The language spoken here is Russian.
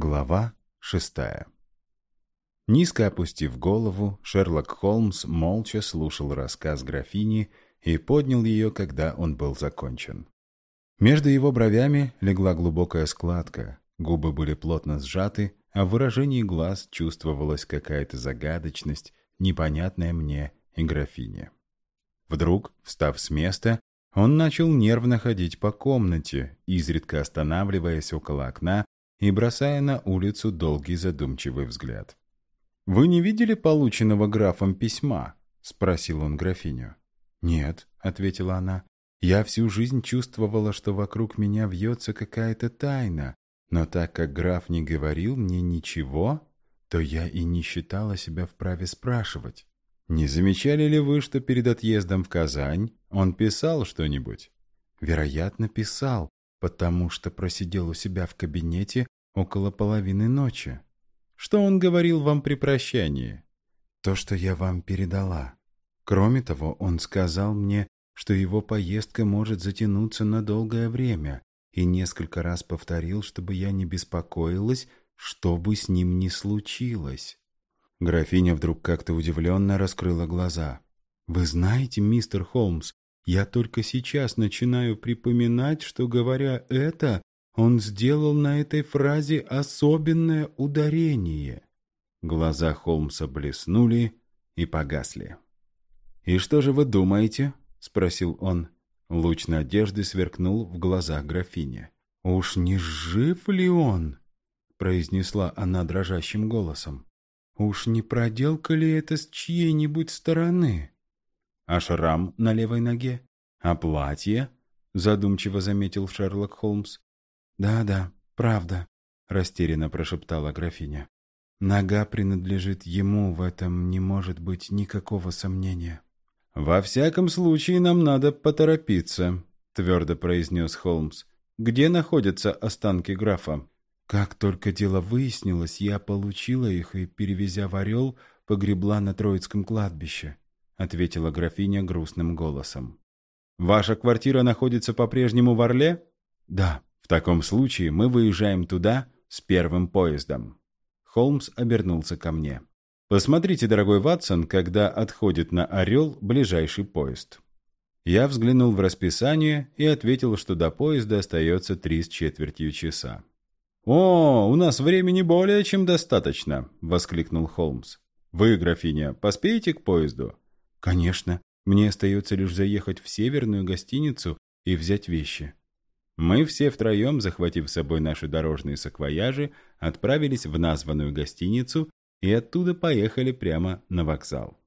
Глава шестая Низко опустив голову, Шерлок Холмс молча слушал рассказ графини и поднял ее, когда он был закончен. Между его бровями легла глубокая складка, губы были плотно сжаты, а в выражении глаз чувствовалась какая-то загадочность, непонятная мне и графине. Вдруг, встав с места, он начал нервно ходить по комнате, изредка останавливаясь около окна и бросая на улицу долгий задумчивый взгляд. «Вы не видели полученного графом письма?» — спросил он графиню. «Нет», — ответила она. «Я всю жизнь чувствовала, что вокруг меня вьется какая-то тайна, но так как граф не говорил мне ничего, то я и не считала себя вправе спрашивать. Не замечали ли вы, что перед отъездом в Казань он писал что-нибудь?» «Вероятно, писал, потому что просидел у себя в кабинете около половины ночи. Что он говорил вам при прощании? То, что я вам передала. Кроме того, он сказал мне, что его поездка может затянуться на долгое время, и несколько раз повторил, чтобы я не беспокоилась, что бы с ним ни случилось. Графиня вдруг как-то удивленно раскрыла глаза. «Вы знаете, мистер Холмс, я только сейчас начинаю припоминать, что, говоря это, он сделал на этой фразе особенное ударение. Глаза Холмса блеснули и погасли. «И что же вы думаете?» — спросил он. Луч надежды сверкнул в глазах графини. «Уж не жив ли он?» — произнесла она дрожащим голосом. «Уж не проделка ли это с чьей-нибудь стороны?» «А шрам на левой ноге? А платье?» — задумчиво заметил Шерлок Холмс. «Да-да, правда», — растерянно прошептала графиня. «Нога принадлежит ему, в этом не может быть никакого сомнения». «Во всяком случае, нам надо поторопиться», — твердо произнес Холмс. «Где находятся останки графа?» «Как только дело выяснилось, я получила их и, перевезя в Орел, погребла на Троицком кладбище», — ответила графиня грустным голосом. «Ваша квартира находится по-прежнему в Орле?» «Да». «В таком случае мы выезжаем туда с первым поездом». Холмс обернулся ко мне. «Посмотрите, дорогой Ватсон, когда отходит на Орел ближайший поезд». Я взглянул в расписание и ответил, что до поезда остается три с четвертью часа. «О, у нас времени более чем достаточно!» — воскликнул Холмс. «Вы, графиня, поспеете к поезду?» «Конечно. Мне остается лишь заехать в северную гостиницу и взять вещи». Мы все втроем, захватив с собой наши дорожные саквояжи, отправились в названную гостиницу и оттуда поехали прямо на вокзал.